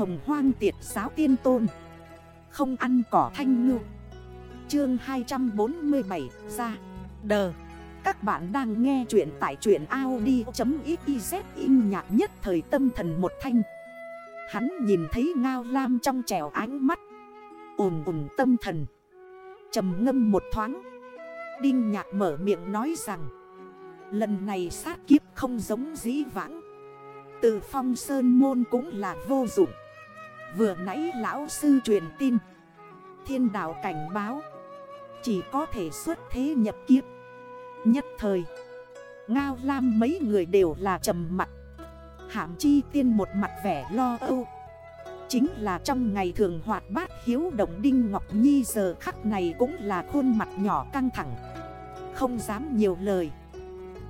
hồng hoang tiệt giáo tiên tôn. Không ăn cỏ thanh ngư. Chương 247 ra. Đờ. Các bạn đang nghe chuyện tại chuyện Audi.xyz in nhạc nhất thời tâm thần một thanh. Hắn nhìn thấy ngao lam trong trèo ánh mắt. Ồn ồn tâm thần. Trầm ngâm một thoáng. Đinh nhạc mở miệng nói rằng, Lần này sát kiếp không giống dĩ vãng. Từ phong sơn môn cũng là vô dụng. Vừa nãy lão sư truyền tin. Thiên đạo cảnh báo. Chỉ có thể xuất thế nhập kiếp. Nhất thời, Ngao Lam mấy người đều là trầm mặt. Hạm chi tiên một mặt vẻ lo âu. Chính là trong ngày thường hoạt bát hiếu động Đinh Ngọc Nhi giờ khắc này cũng là khuôn mặt nhỏ căng thẳng. Không dám nhiều lời.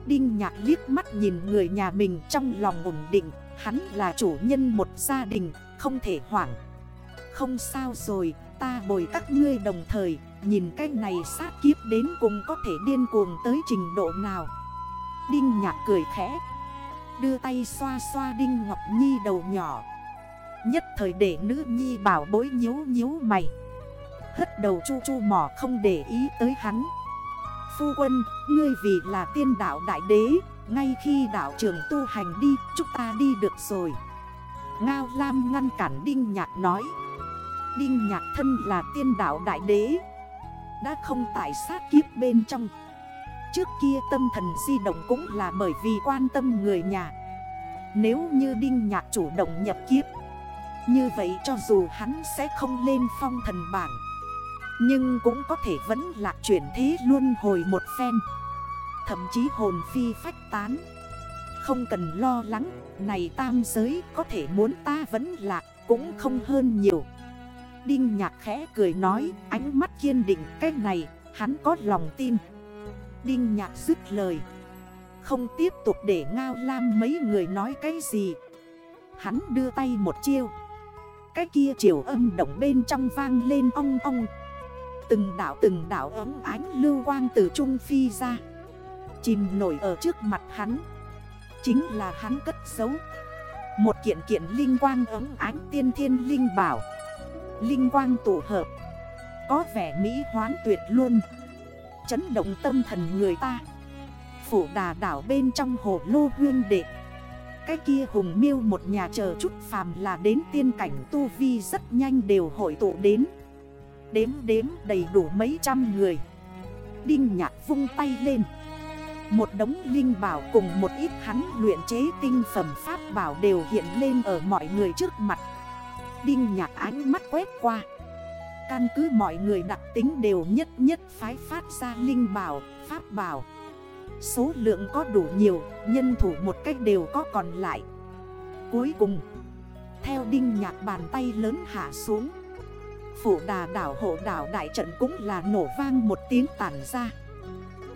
Đinh Nhạc liếc mắt nhìn người nhà mình trong lòng ổn định. Hắn là chủ nhân một gia đình, không thể hoảng. Không sao rồi, ta bồi các ngươi đồng thời Nhìn cái này sát kiếp đến cùng có thể điên cuồng tới trình độ nào. Đinh Nhạc cười khẽ Đưa tay xoa xoa Đinh Ngọc Nhi đầu nhỏ. Nhất thời để nữ nhi bảo bối nhếu nhếu mày. Hất đầu chu chu mỏ không để ý tới hắn. Phu quân, ngươi vì là tiên đạo đại đế ngay khi đạo trường tu hành đi, chúng ta đi được rồi. Ngao Lam ngăn cản Đinh Nhạc nói. Đinh Nhạc thân là tiên đạo đại đế. Đã không tại sát kiếp bên trong. Trước kia tâm thần di động cũng là bởi vì quan tâm người nhà. Nếu như Đinh Nhạc chủ động nhập kiếp như vậy cho dù hắn sẽ không lên phong thần bảng Nhưng cũng có thể vẫn lạc chuyển thế luôn hồi một phen. Thậm chí hồn phi phách tán. Không cần lo lắng, Này tam giới có thể muốn ta vẫn lạc Cũng không hơn nhiều. Đinh nhạc khẽ cười nói, Ánh mắt kiên định, cái này, Hắn có lòng tin. Đinh nhạc dứt lời. Không tiếp tục để ngao lam mấy người nói cái gì. Hắn đưa tay một chiêu. Cái kia chiều âm động bên trong vang lên ong ong. Từng đảo từng đảo ấm ánh lưu quang từ Trung Phi ra. Chìm nổi ở trước mặt hắn. Chính là hắn cất giấu. Một kiện kiện linh quang ấm ánh tiên thiên linh bảo. Linh quang tổ hợp. Có vẻ mỹ hoán tuyệt luôn. Chấn động tâm thần người ta. Phủ đà đảo bên trong hồ lô huyên đệ. Cái kia hùng miêu một nhà chờ chút phàm là đến tiên cảnh tu vi rất nhanh đều hội tụ đến. Đếm đếm đầy đủ mấy trăm người. Đinh nhạc vung tay lên. Một đống linh bảo cùng một ít hắn luyện chế tinh phẩm pháp bảo đều hiện lên ở mọi người trước mặt. Đinh nhạc ánh mắt quét qua. Căn cứ mọi người đặc tính đều nhất nhất phái phát ra linh bảo, pháp bảo. Số lượng có đủ nhiều, nhân thủ một cách đều có còn lại. Cuối cùng, theo đinh nhạc bàn tay lớn hạ xuống Phủ đà đảo hộ đảo đại trận cũng là nổ vang một tiếng tản ra.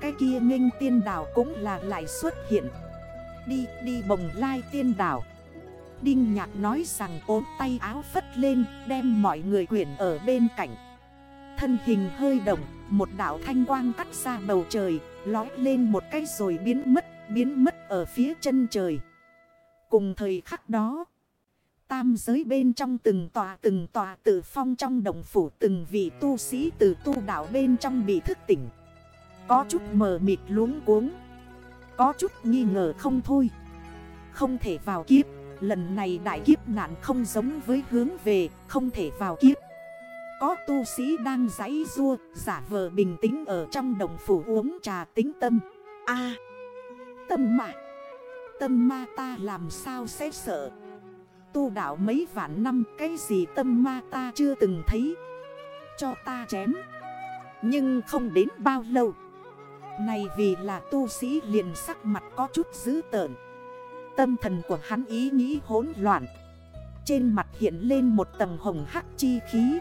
Cái kia nghênh tiên đảo cũng là lại xuất hiện. Đi, đi bồng lai tiên đảo. Đinh nhạc nói rằng ốm tay áo phất lên Đem mọi người quyển ở bên cạnh. Thân hình hơi động Một đảo thanh quang cắt ra bầu trời Lói lên một cái rồi biến mất Biến mất ở phía chân trời. Cùng thời khắc đó Tam giới bên trong từng tòa từng tòa tự phong trong đồng phủ Từng vị tu sĩ từ tu đảo bên trong bị thức tỉnh. Có chút mờ mịt luống cuống. Có chút nghi ngờ không thôi. Không thể vào kiếp. Lần này đại kiếp nạn không giống với hướng về, Không thể vào kiếp. Có tu sĩ đang giấy rua Giả vờ bình tĩnh ở trong đồng phủ uống trà tính tâm. A. Tâm mà Tâm ma ta làm sao sẽ sợ? Tu đạo mấy vạn năm, Cái gì tâm ma ta chưa từng thấy? Cho ta chém. Nhưng không đến bao lâu. Này vì là tu sĩ liền sắc mặt có chút dữ tợn. Tâm thần của hắn ý nghĩ hỗn loạn. Trên mặt hiện lên một tầng hồng hắc chi khí.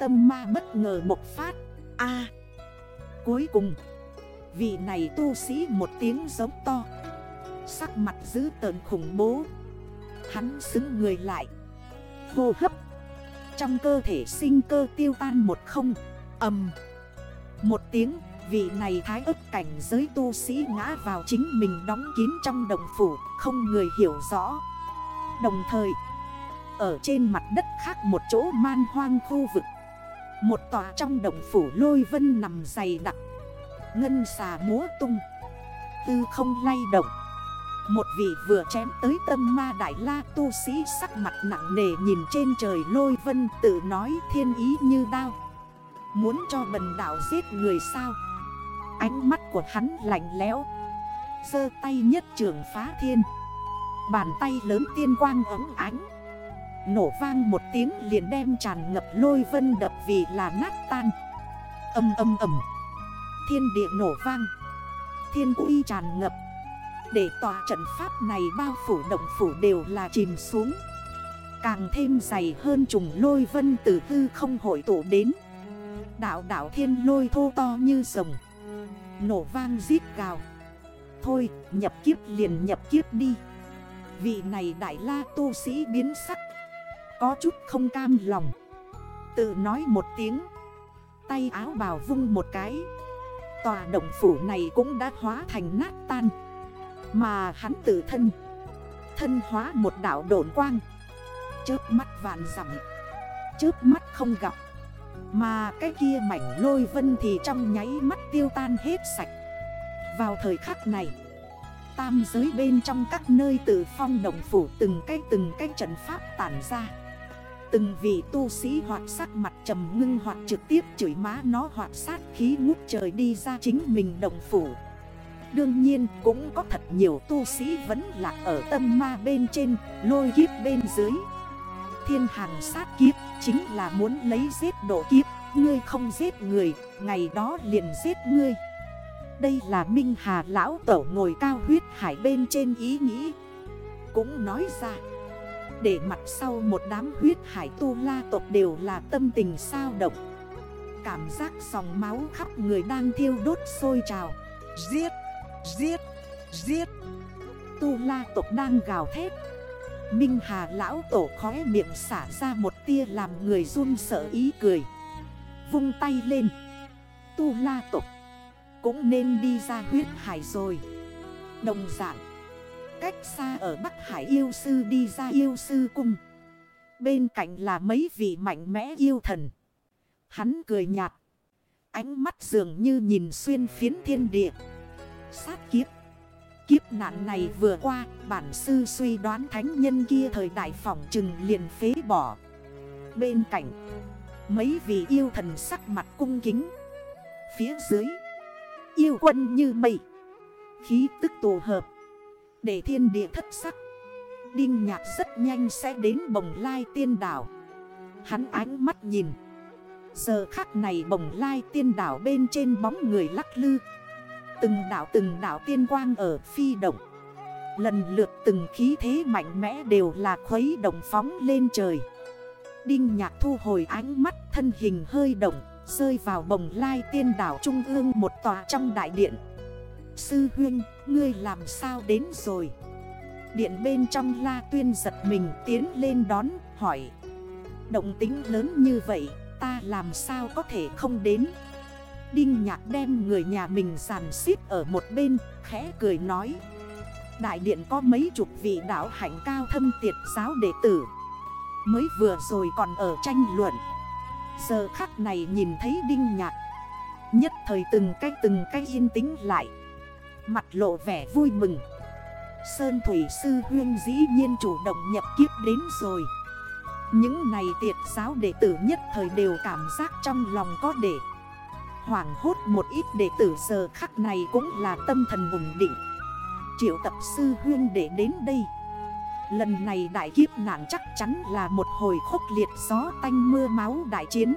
Tâm ma bất ngờ một phát. A. À. Cuối cùng, Vị này tu sĩ một tiếng giống to. Sắc mặt dữ tợn khủng bố. Hắn xứng người lại. Hô hấp. Trong cơ thể sinh cơ tiêu tan một không. Âm Một tiếng Vị này thái ức cảnh giới tu sĩ ngã vào chính mình đóng kín trong đồng phủ, Không người hiểu rõ. Đồng thời, Ở trên mặt đất khác một chỗ man hoang khu vực, Một tòa trong động phủ lôi vân nằm dày đặc, Ngân xà múa tung, Tư không lay động. Một vị vừa chém tới tâm ma đại la tu sĩ sắc mặt nặng nề nhìn trên trời lôi vân tự nói thiên ý như đao. Muốn cho bần đảo giết người sao? Ánh mắt của hắn lạnh lẽo. Sơ tay nhất trường phá thiên. Bàn tay lớn tiên quang ấm ánh. Nổ vang một tiếng liền đem tràn ngập lôi vân đập vì là nát tan. Âm âm âm Thiên địa nổ vang. Thiên uy tràn ngập. Để tòa trận pháp này bao phủ động phủ đều là chìm xuống. Càng thêm dày hơn trùng lôi vân từ tư không hội tụ đến. Đạo đạo thiên lôi thô to như rồng. Nổ vang giết gào. Thôi, nhập kiếp liền nhập kiếp đi. Vị này đại la tu sĩ biến sắc. Có chút không cam lòng. Tự nói một tiếng. Tay áo bào vung một cái. Tòa động phủ này cũng đã hóa thành nát tan. Mà hắn tự thân. Thân hóa một đảo độn quang. Chớp mắt vạn dặm. Chớp mắt không gặp. Mà cái kia mảnh lôi vân thì trong nháy mắt tiêu tan hết sạch. Vào thời khắc này Tam giới bên trong các nơi tử phong động phủ từng cái từng cái trận pháp tản ra. Từng vị tu sĩ hoặc sắc mặt trầm ngưng hoặc trực tiếp chửi má nó hoặc sát khí ngút trời đi ra chính mình đồng phủ. Đương nhiên cũng có thật nhiều tu sĩ vẫn lạc ở tâm ma bên trên, lôi kiếp bên dưới. Thiên hàng sát kiếp chính là muốn lấy giết độ kiếp. Ngươi không giết người, ngày đó liền giết ngươi. Đây là Minh Hà Lão Tẩu ngồi cao huyết hải bên trên ý nghĩ. Cũng nói ra để mặt sau một đám huyết hải tu la tộc đều là tâm tình sao động. Cảm giác dòng máu khắp người đang thiêu đốt sôi trào. Giết, giết, giết. Tu la tộc đang gào thét. Minh Hà lão tổ khóe miệng xả ra một tia làm người run sợ ý cười Vung tay lên Tu la tộc Cũng nên đi ra huyết hải rồi Đồng dạng, Cách xa ở Bắc Hải yêu sư đi ra yêu sư cung. Bên cạnh là mấy vị mạnh mẽ yêu thần. Hắn cười nhạt. Ánh mắt dường như nhìn xuyên phiến thiên địa. Sát kiếp. Kiếp nạn này vừa qua, bản sư suy đoán thánh nhân kia thời đại phỏng trừng liền phế bỏ. Bên cạnh, mấy vị yêu thần sắc mặt cung kính. Phía dưới, yêu quân như mây. Khí tức tổ hợp. Để thiên địa thất sắc Đinh nhạc rất nhanh sẽ đến bồng lai tiên đảo Hắn ánh mắt nhìn Giờ khắc này bồng lai tiên đảo bên trên bóng người lắc lư Từng đảo từng đảo tiên quang ở phi động Lần lượt từng khí thế mạnh mẽ đều là khuấy động phóng lên trời Đinh nhạc thu hồi ánh mắt thân hình hơi động Rơi vào bồng lai tiên đảo trung ương một tòa trong đại điện Sư huyên, ngươi làm sao đến rồi? Điện bên trong la tuyên giật mình tiến lên đón, hỏi Động tính lớn như vậy, ta làm sao có thể không đến? Đinh nhạc đem người nhà mình giàn xếp ở một bên, khẽ cười nói. Đại điện có mấy chục vị đạo hạnh cao thâm tiệt giáo đệ tử. Mới vừa rồi còn ở tranh luận. Giờ khắc này nhìn thấy đinh nhạc. Nhất thời từng cách từng cách yên tĩnh lại. Mặt lộ vẻ vui mừng. Sơn Thủy Sư Huyên dĩ nhiên chủ động nhập kiếp đến rồi. Những này tiệt giáo đệ tử nhất thời đều cảm giác trong lòng có để. Hoảng hốt một ít đệ tử giờ khắc này cũng là tâm thần ổn định. Triệu tập Sư Huyên để đến đây. Lần này đại kiếp nạn chắc chắn là một hồi khốc liệt gió tanh mưa máu đại chiến.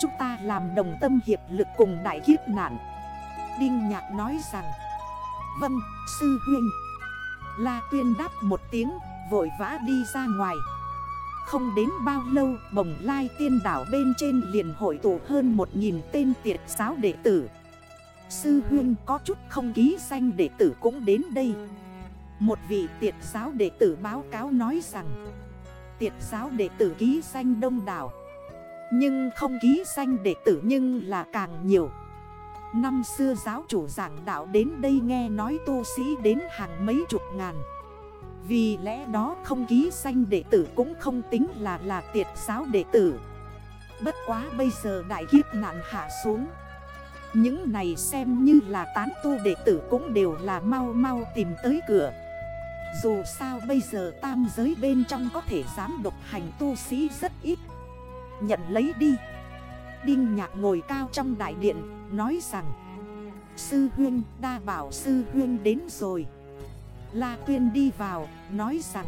Chúng ta làm đồng tâm hiệp lực cùng đại kiếp nạn. Đinh Nhạc nói rằng Vâng, sư huynh La tuyên đáp một tiếng, vội vã đi ra ngoài. Không đến bao lâu, bồng lai tiên đảo bên trên liền hội tụ hơn một nghìn tên tiệt giáo đệ tử. Sư huyên có chút không ký danh đệ tử cũng đến đây. Một vị tiệt giáo đệ tử báo cáo nói rằng Tiệt giáo đệ tử ký danh đông đảo. Nhưng không ký danh đệ tử nhưng là càng nhiều. Năm xưa giáo chủ giảng đạo đến đây nghe nói tu sĩ đến hàng mấy chục ngàn. Vì lẽ đó không ký danh đệ tử cũng không tính là là tiệt giáo đệ tử. Bất quá bây giờ đại kiếp nạn hạ xuống. Những này xem như là tán tu đệ tử cũng đều là mau mau tìm tới cửa. Dù sao bây giờ tam giới bên trong có thể dám độc hành tu sĩ rất ít. Nhận lấy đi. Đinh nhạc ngồi cao trong đại điện, Nói rằng, Sư huyên, đa bảo sư huyên đến rồi. La tuyên đi vào, Nói rằng,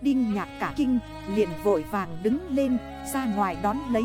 Đinh nhạc cả kinh, liền vội vàng đứng lên, Ra ngoài đón lấy.